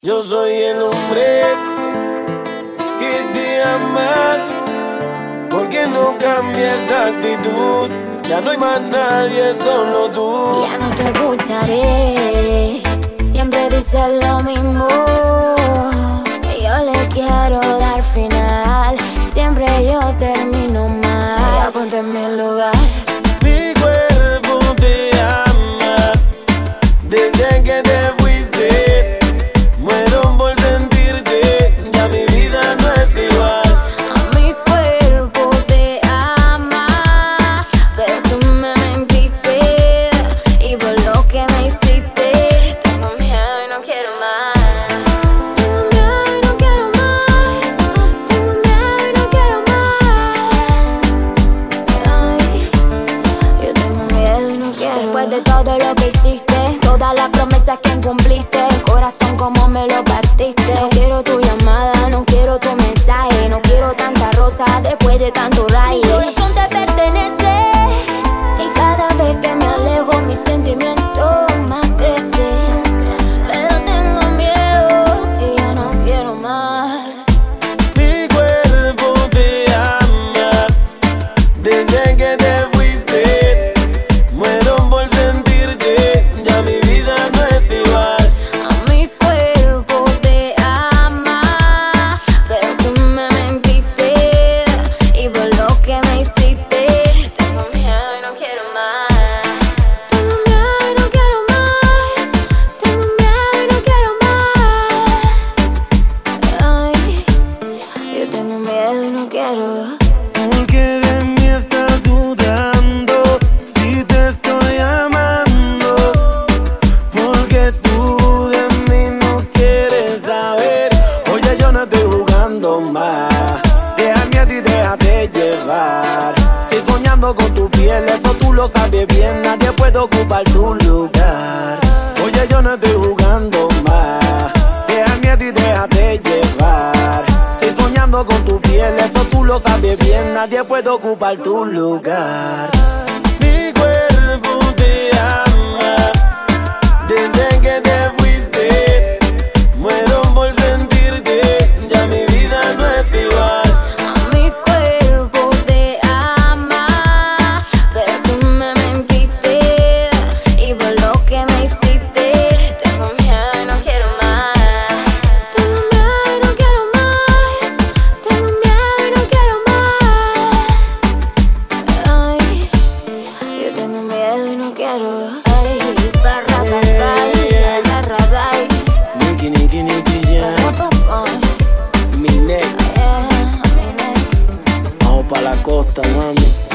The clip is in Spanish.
Yo soy el hombre que te ama. Porque no cambia actitud. Ya no hay más nadie, solo tú. Ya no te escucharé. Siempre dices lo mismo. Después de todo lo que hiciste, todas las promesas que incumpliste, el corazón como me lo partiste. No quiero tu llamada, no quiero tu mensaje, no quiero tanta rosa después de tanto rayo. Jugando más. Déjame a ti, déjate llevar. Estoy soñando con tu piel, eso tú lo sabes bien. Nadie puede ocupar tu lugar. Oye, yo no estoy jugando más. Déjame a ti, déjate llevar. Estoy soñando con tu piel, eso tú lo sabes bien. Nadie puede ocupar tu lugar. Tengo miedo y no quiero más. Tengo miedo y no quiero más. Tengo miedo y no quiero más. Ay, yo tengo miedo y no quiero. Ay, vamos pa la playa. Vamos pa la playa. Niki niki. Eh, vamos pa la costa mami.